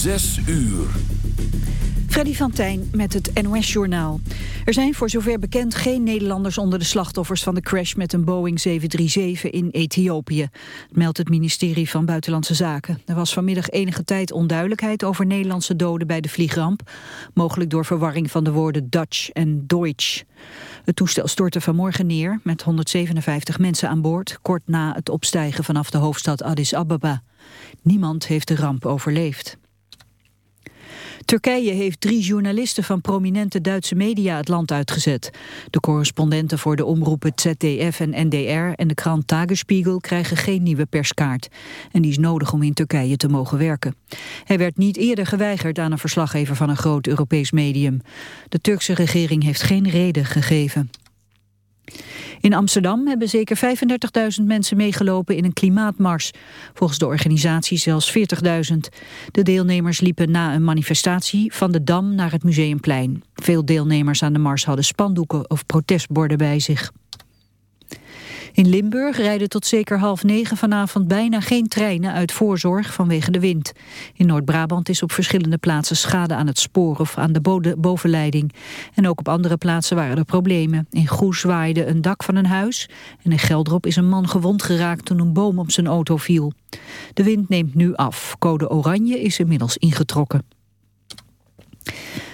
Zes uur. Freddy van Tijn met het NOS-journaal. Er zijn voor zover bekend geen Nederlanders onder de slachtoffers van de crash met een Boeing 737 in Ethiopië. meldt het ministerie van Buitenlandse Zaken. Er was vanmiddag enige tijd onduidelijkheid over Nederlandse doden bij de vliegramp. Mogelijk door verwarring van de woorden Dutch en Deutsch. Het toestel stortte vanmorgen neer met 157 mensen aan boord... kort na het opstijgen vanaf de hoofdstad Addis Ababa. Niemand heeft de ramp overleefd. Turkije heeft drie journalisten van prominente Duitse media het land uitgezet. De correspondenten voor de omroepen ZDF en NDR en de krant Tagesspiegel krijgen geen nieuwe perskaart. En die is nodig om in Turkije te mogen werken. Hij werd niet eerder geweigerd aan een verslaggever van een groot Europees medium. De Turkse regering heeft geen reden gegeven. In Amsterdam hebben zeker 35.000 mensen meegelopen in een klimaatmars. Volgens de organisatie zelfs 40.000. De deelnemers liepen na een manifestatie van de Dam naar het Museumplein. Veel deelnemers aan de mars hadden spandoeken of protestborden bij zich. In Limburg rijden tot zeker half negen vanavond bijna geen treinen uit voorzorg vanwege de wind. In Noord-Brabant is op verschillende plaatsen schade aan het spoor of aan de bovenleiding. En ook op andere plaatsen waren er problemen. In Goes waaide een dak van een huis en in Geldrop is een man gewond geraakt toen een boom op zijn auto viel. De wind neemt nu af. Code oranje is inmiddels ingetrokken.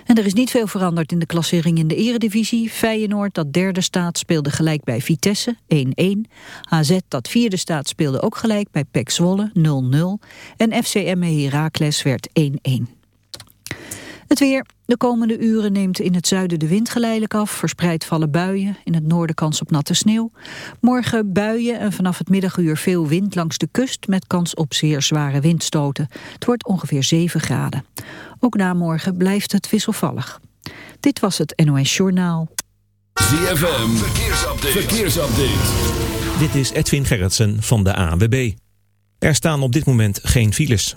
En er is niet veel veranderd in de klassering in de eredivisie. Feyenoord, dat derde staat, speelde gelijk bij Vitesse, 1-1. AZ, dat vierde staat, speelde ook gelijk bij PEC Zwolle, 0-0. En FCM Heracles werd 1-1. Het weer. De komende uren neemt in het zuiden de wind geleidelijk af. Verspreid vallen buien. In het noorden kans op natte sneeuw. Morgen buien en vanaf het middaguur veel wind langs de kust... met kans op zeer zware windstoten. Het wordt ongeveer 7 graden. Ook na morgen blijft het wisselvallig. Dit was het NOS Journaal. ZFM. Verkeersupdate. Verkeersupdate. Dit is Edwin Gerritsen van de ANWB. Er staan op dit moment geen files.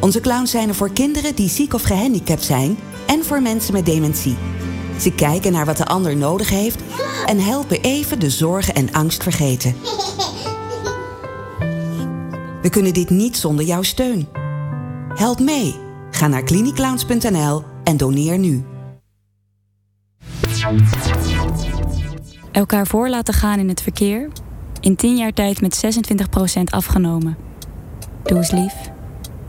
Onze clowns zijn er voor kinderen die ziek of gehandicapt zijn... en voor mensen met dementie. Ze kijken naar wat de ander nodig heeft... en helpen even de zorgen en angst vergeten. We kunnen dit niet zonder jouw steun. Help mee. Ga naar cliniclowns.nl en doneer nu. Elkaar voor laten gaan in het verkeer. In 10 jaar tijd met 26% afgenomen. Doe eens lief.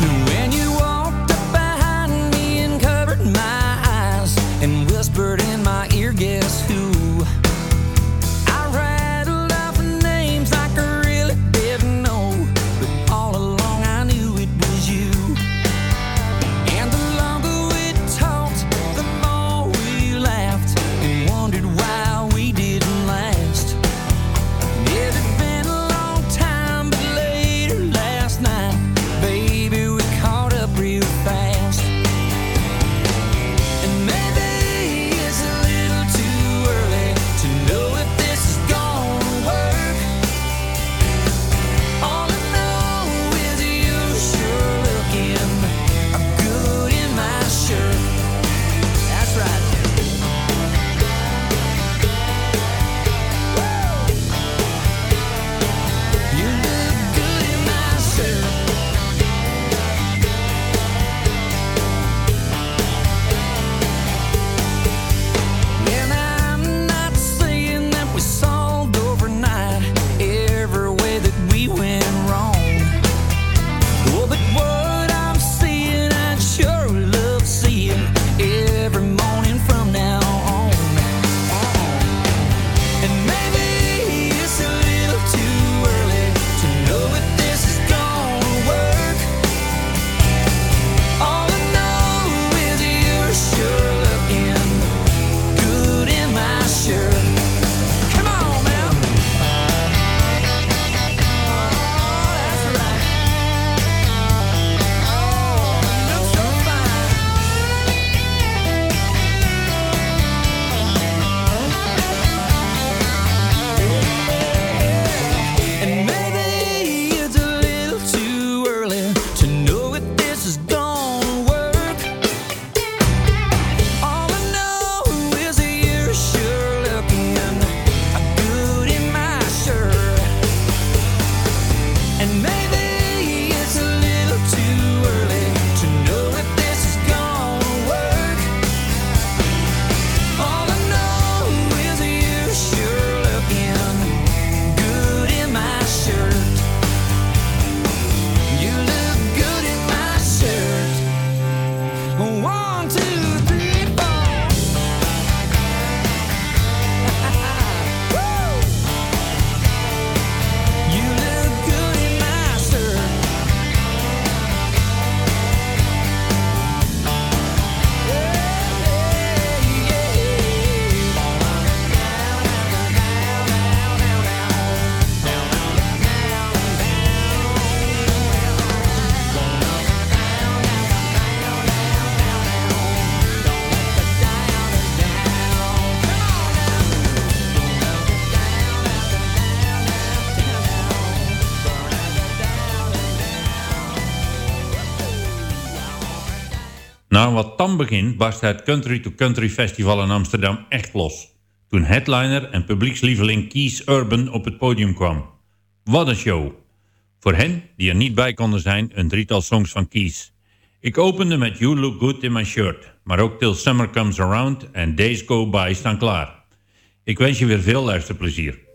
No Na een wat tam begin barstte het Country to Country Festival in Amsterdam echt los. Toen headliner en publiekslieveling Kees Urban op het podium kwam. Wat een show! Voor hen, die er niet bij konden zijn, een drietal songs van Kees. Ik opende met You Look Good in My Shirt, maar ook Till Summer Comes Around en Days Go By staan klaar. Ik wens je weer veel luisterplezier.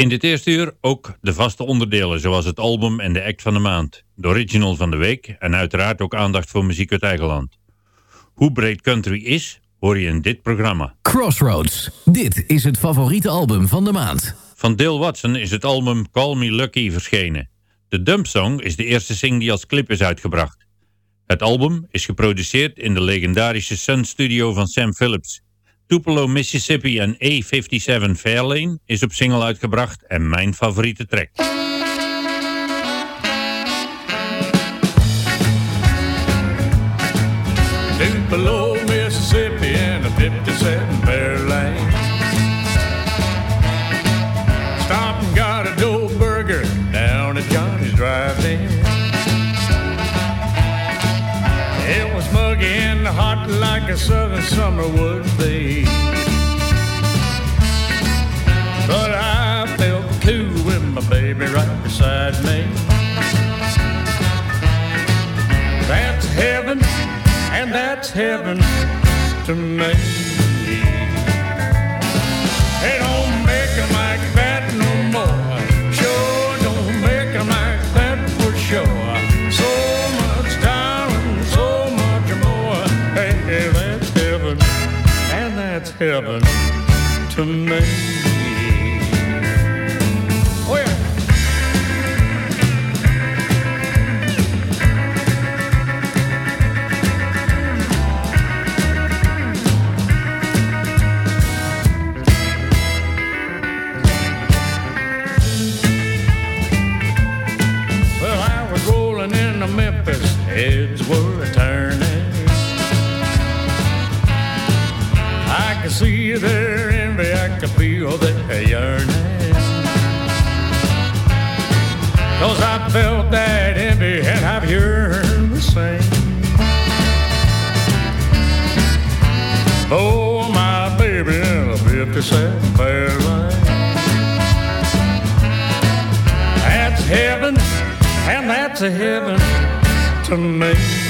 In dit eerste uur ook de vaste onderdelen, zoals het album en de act van de maand, de original van de week en uiteraard ook aandacht voor muziek uit eigen land. Hoe breed country is, hoor je in dit programma. Crossroads. Dit is het favoriete album van de maand. Van Dale Watson is het album Call Me Lucky verschenen. De Dump Song is de eerste sing die als clip is uitgebracht. Het album is geproduceerd in de legendarische Sun Studio van Sam Phillips. Tupelo, Mississippi en A57 Fairlane is op single uitgebracht en mijn favoriete track. That's heaven to me. It don't like that no more. Sure don't like that for sure. So much so much more. Hey, that's heaven, and that's heaven to me. I could see their envy, I can feel their yearning. Cause I felt that envy and I've yearned the same. Oh, my baby in a 57 Fairlane. That's heaven, and that's a heaven to me.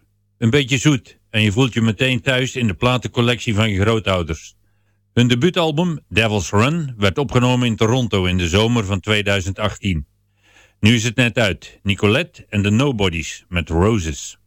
een beetje zoet en je voelt je meteen thuis in de platencollectie van je grootouders. Hun debuutalbum Devil's Run werd opgenomen in Toronto in de zomer van 2018. Nu is het net uit, Nicolette en de Nobodies met Roses.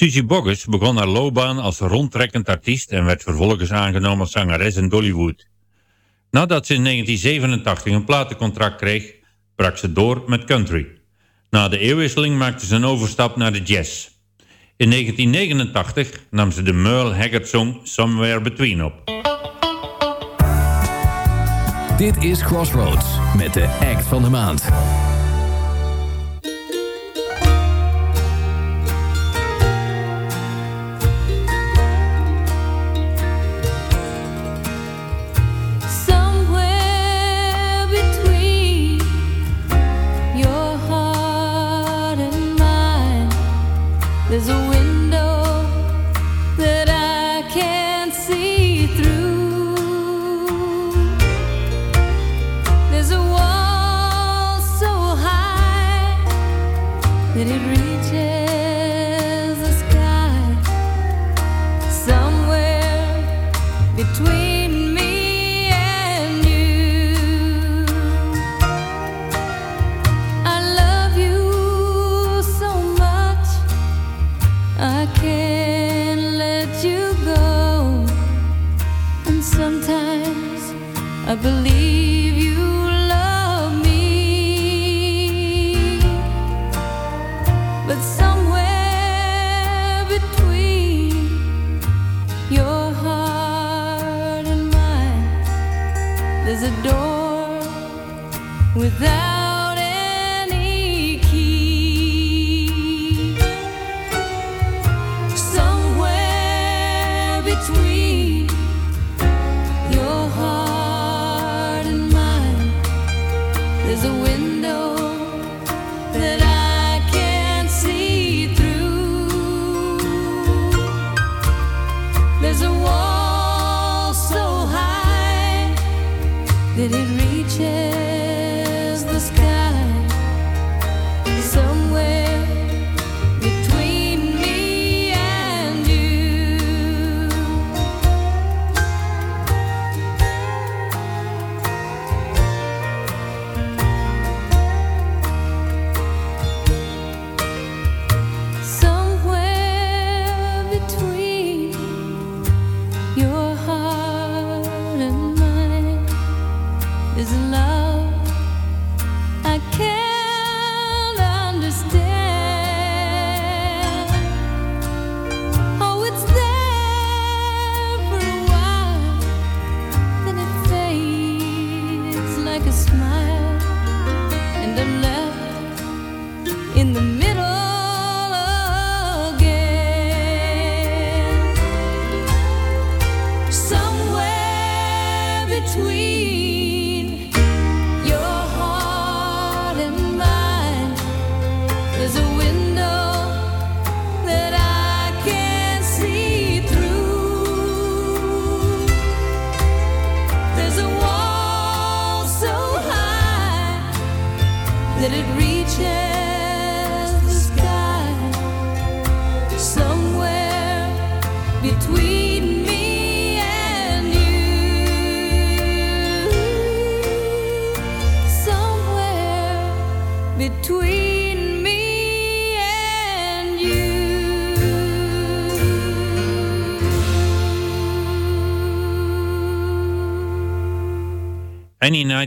Suzy Boggess begon haar loopbaan als rondtrekkend artiest en werd vervolgens aangenomen als zangeres in Dollywood. Nadat ze in 1987 een platencontract kreeg, brak ze door met country. Na de eeuwwisseling maakte ze een overstap naar de jazz. In 1989 nam ze de Merle Haggard song Somewhere Between op. Dit is Crossroads met de act van de maand.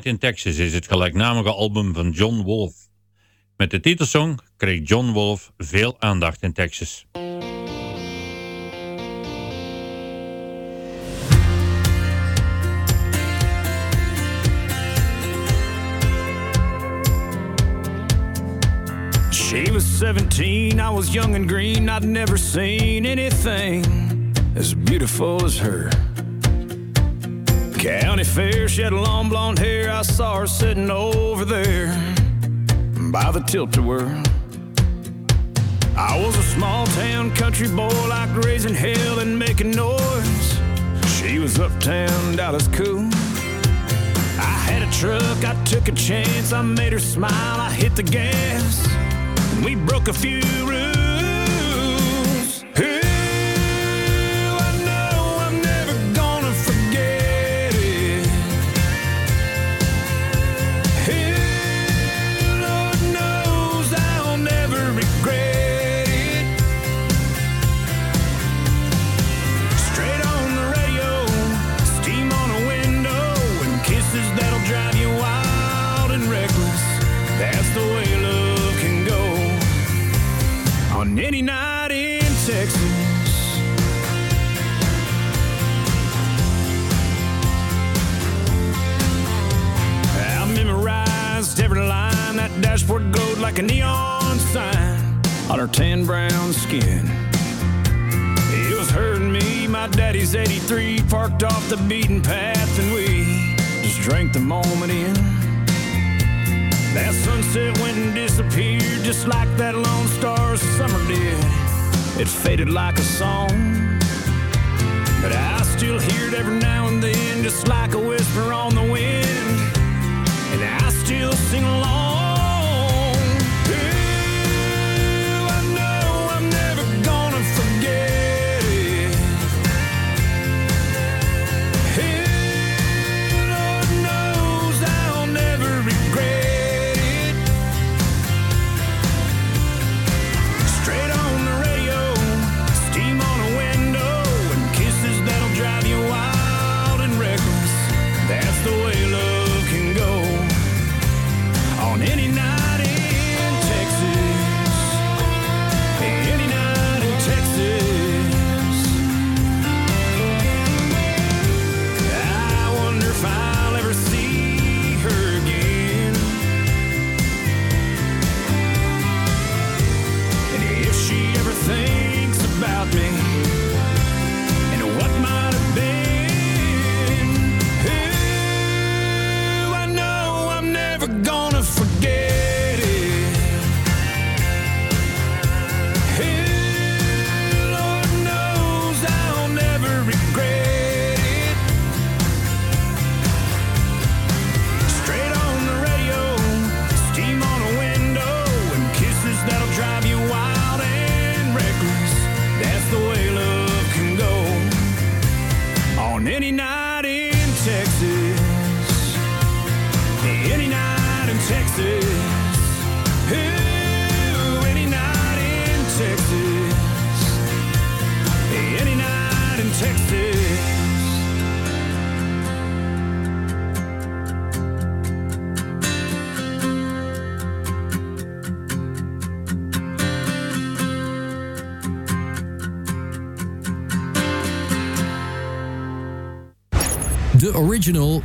In Texas is het gelijknamige album van John Wolfe. Met de titelsong kreeg John Wolfe veel aandacht in Texas. She was 17, I was young and green. I'd never seen anything as beautiful as her. County fair, she had long blonde hair. I saw her sitting over there by the tilt-a-whirl. I was a small town country boy, like raising hell and making noise. She was uptown, Dallas cool. I had a truck, I took a chance, I made her smile, I hit the gas. And we broke a few rules.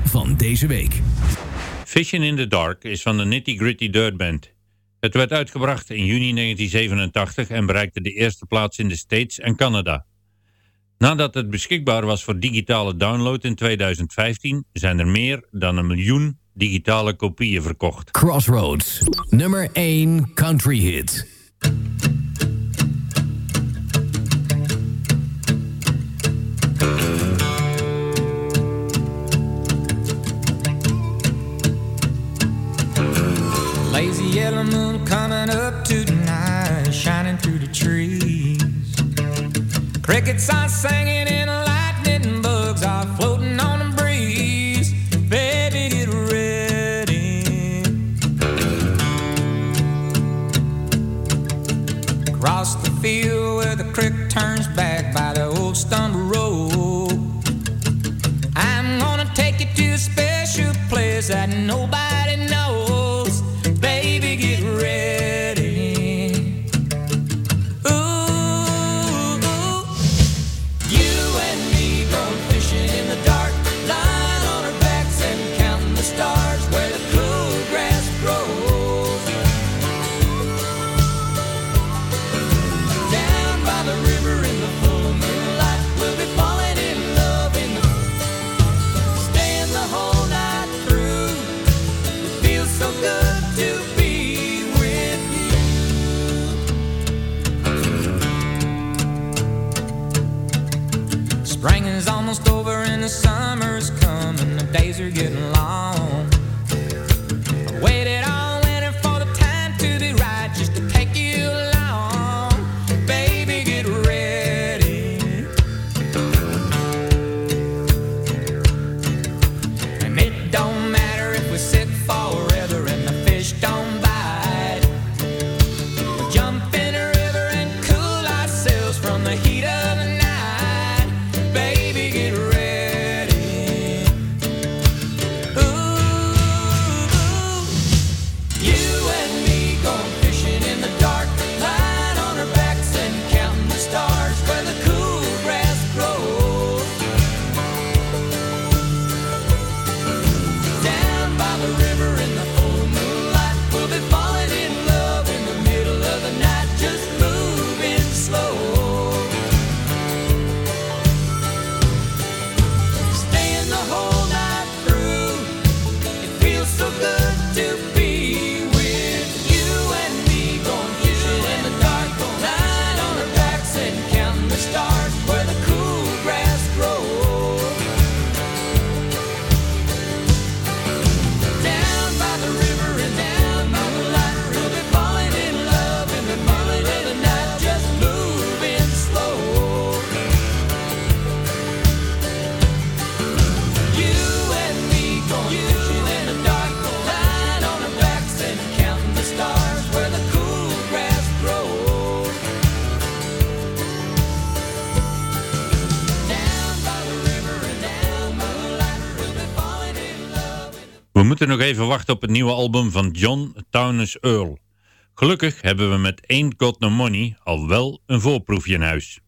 van deze week. Fishing in the Dark is van de Nitty Gritty Dirt Band. Het werd uitgebracht in juni 1987 en bereikte de eerste plaats in de States en Canada. Nadat het beschikbaar was voor digitale download in 2015... zijn er meer dan een miljoen digitale kopieën verkocht. Crossroads, nummer 1 country hit. Lazy yellow moon coming up tonight, shining through the trees. Crickets are singing and lightning bugs are floating on the breeze. Baby, get ready. Across the field where the creek turns back. even wachten op het nieuwe album van John Townes Earl. Gelukkig hebben we met Ain't God No Money al wel een voorproefje in huis.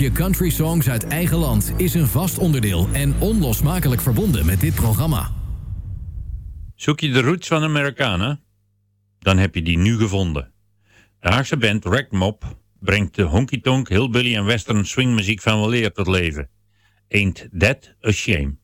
Je Country Songs uit eigen land is een vast onderdeel en onlosmakelijk verbonden met dit programma. Zoek je de roots van Amerikanen? Dan heb je die nu gevonden. De Haagse band Rack Mop brengt de honky-tonk, hillbilly en western swingmuziek van weleer tot leven. Ain't that a shame?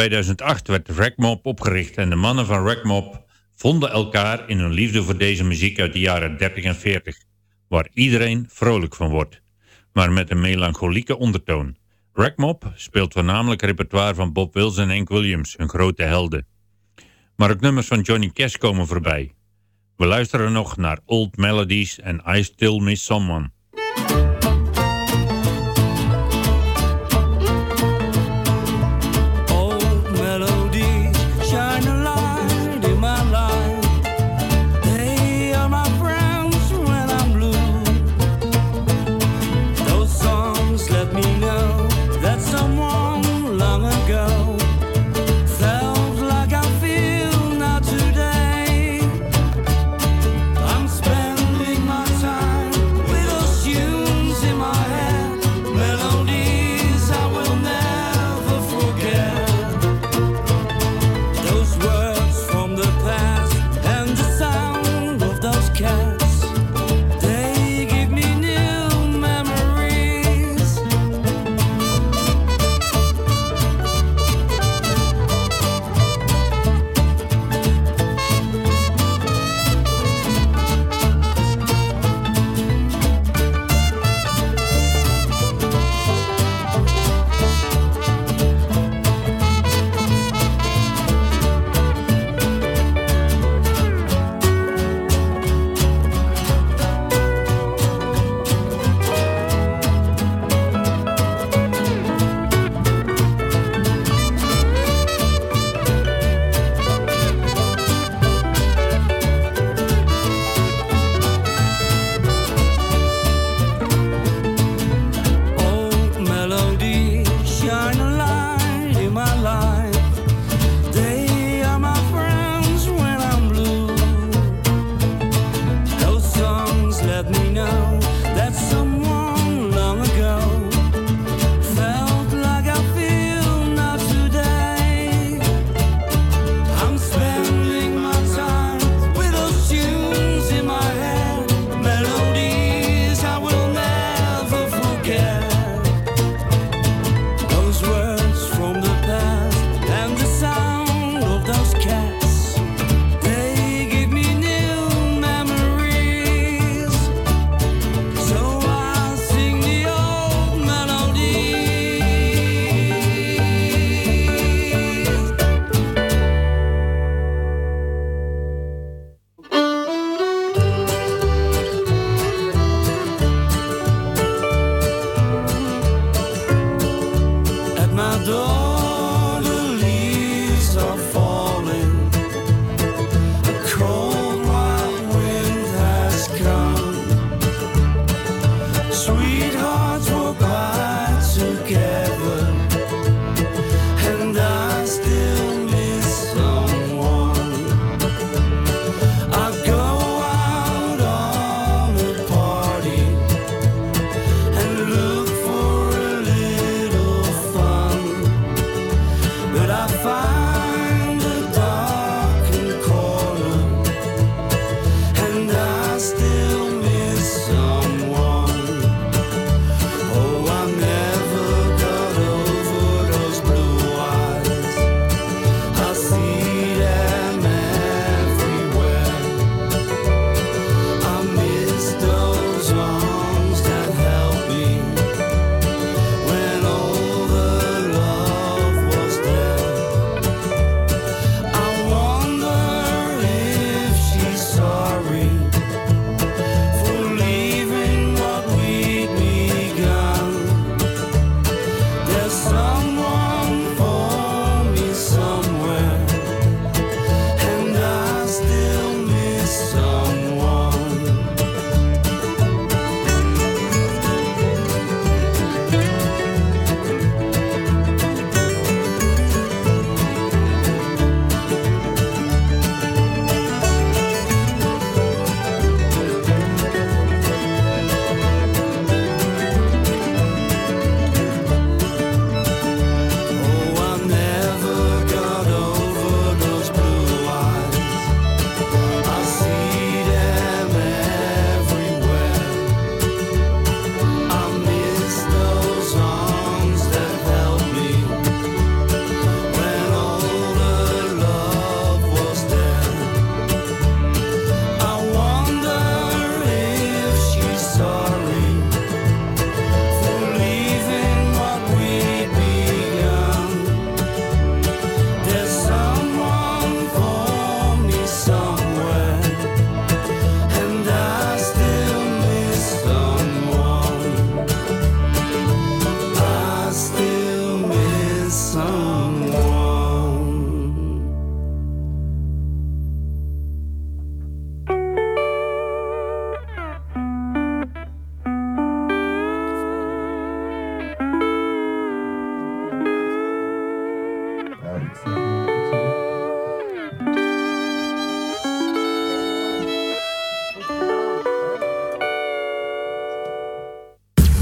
2008 werd Ragmob opgericht en de mannen van Ragmob vonden elkaar in hun liefde voor deze muziek uit de jaren 30 en 40, waar iedereen vrolijk van wordt, maar met een melancholieke ondertoon. Ragmob speelt voornamelijk repertoire van Bob Wilson en Hank Williams, hun grote helden. Maar ook nummers van Johnny Cash komen voorbij. We luisteren nog naar Old Melodies en I Still Miss Someone.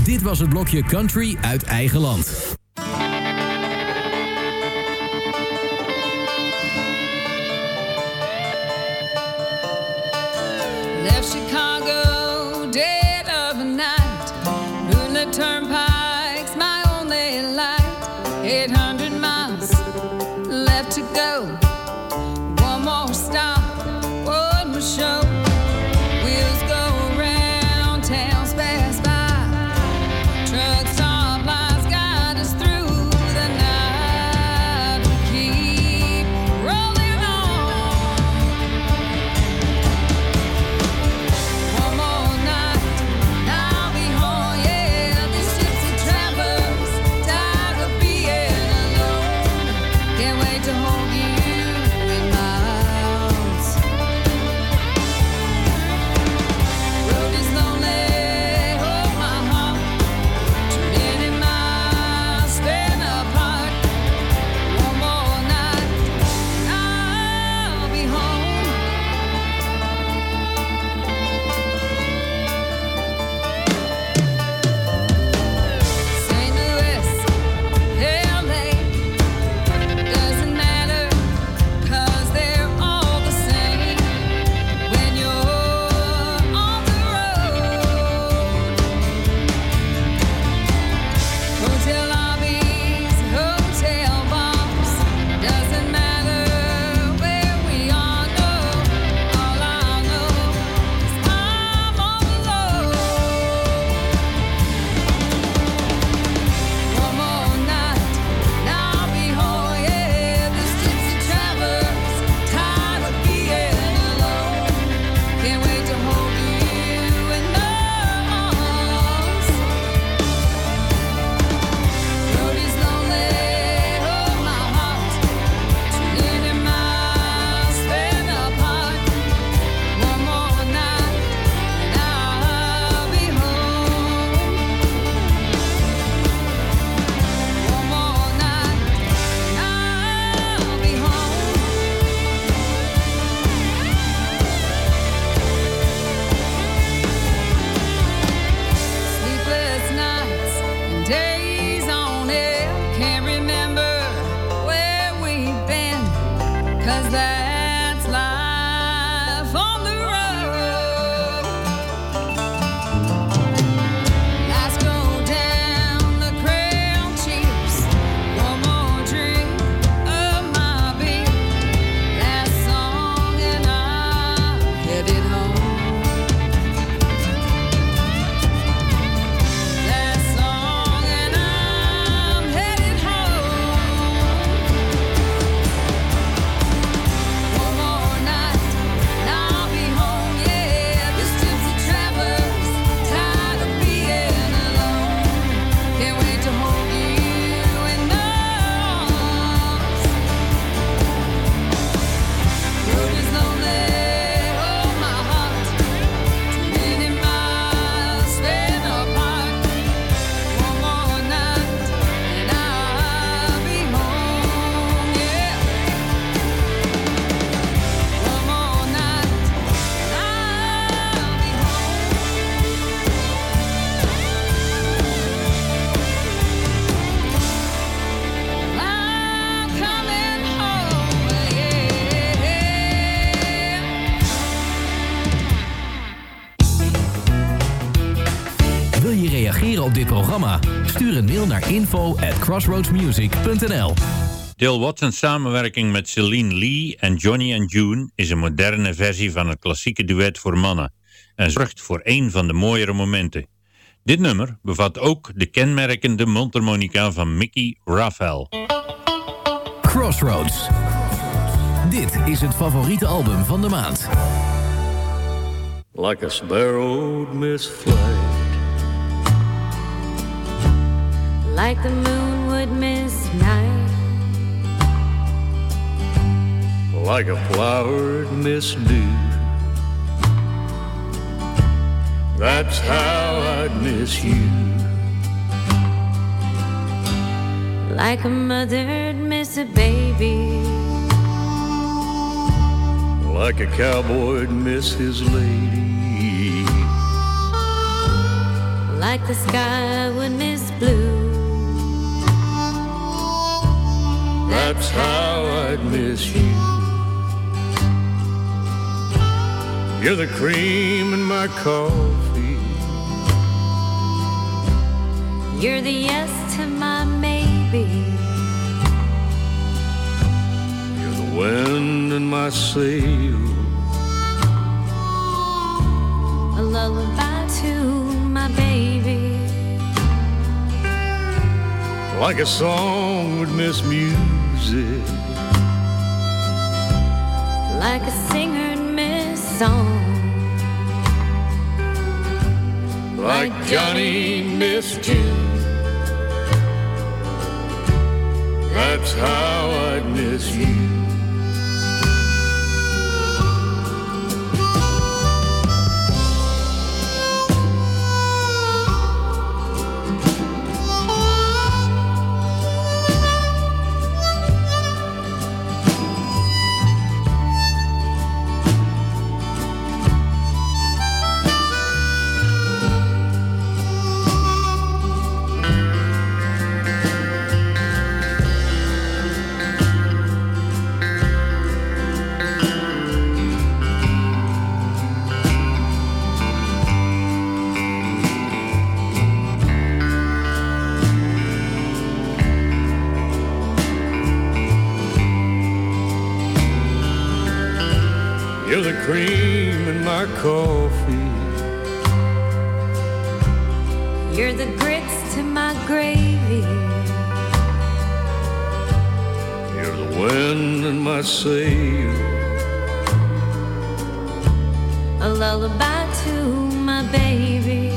Dit was het blokje Country uit eigen land. dit programma? Stuur een mail naar info at crossroadsmusic.nl Watson's samenwerking met Celine Lee en Johnny and June is een moderne versie van het klassieke duet voor mannen en zorgt voor een van de mooiere momenten. Dit nummer bevat ook de kenmerkende mondharmonica van Mickey Raphael. Crossroads. Dit is het favoriete album van de maand. Like a sparrow miss fly. like the moon would miss night. Like a flower'd miss dew. That's how I'd miss you. Like a mother'd miss a baby. Like a cowboy'd miss his lady. Like the sky would miss blue. That's how I'd miss you. You're the cream in my coffee. You're the yes to my maybe. You're the wind in my sail. A lullaby to my baby. Like a song would miss music. Like a singer in miss song. Like Johnny missed June. That's how I'd miss you. Cream in my coffee. You're the grits to my gravy. You're the wind in my sail. A lullaby to my baby.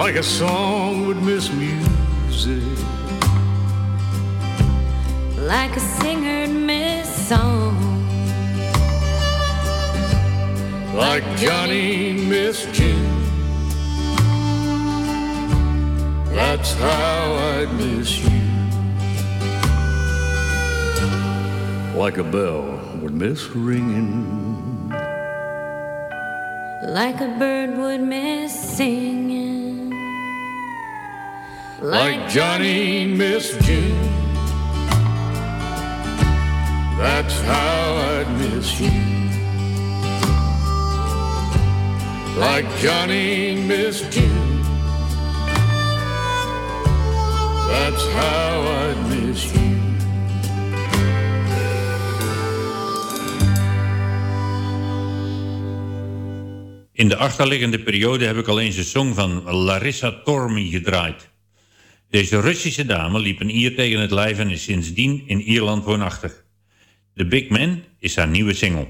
Like a song would miss music. Like a singer would miss song. Like Johnny missed June. That's how I'd miss you. Like a bell would miss ringing. Like a bird would miss singing. Like Johnny missed June. That's how I'd miss you. Like Johnny missed June. That's how I'd miss you. In de achterliggende periode heb ik al eens een song van Larissa Tormi gedraaid. Deze Russische dame liep een Ier tegen het lijf en is sindsdien in Ierland woonachtig. The Big Man is haar nieuwe single.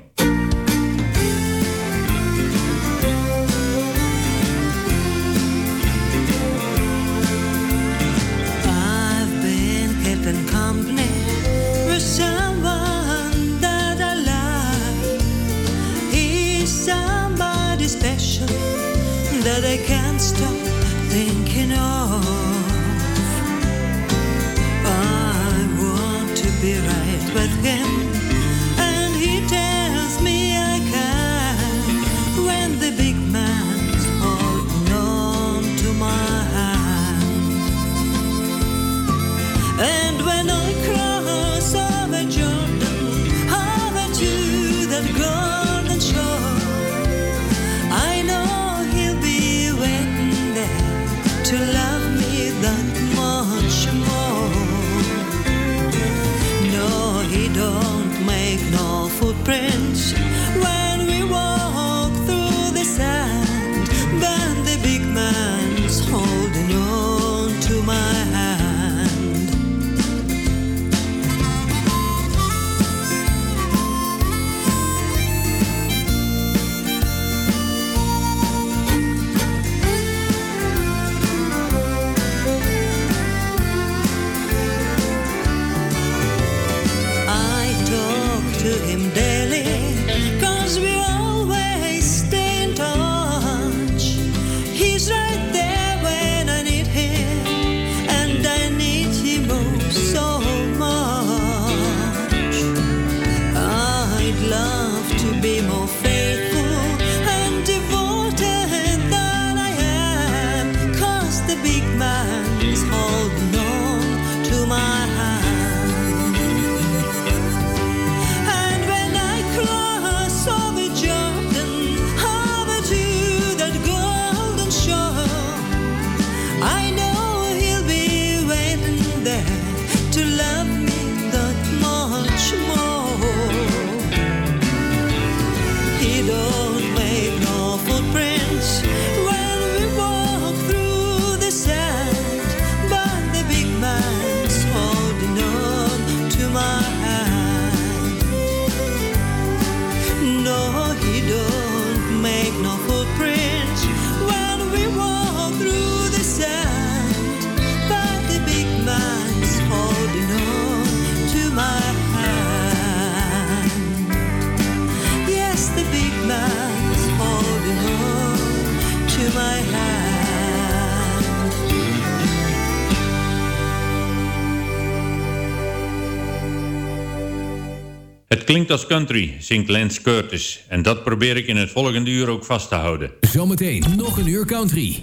klinkt als country, zingt Lance Curtis. En dat probeer ik in het volgende uur ook vast te houden. Zometeen nog een uur country.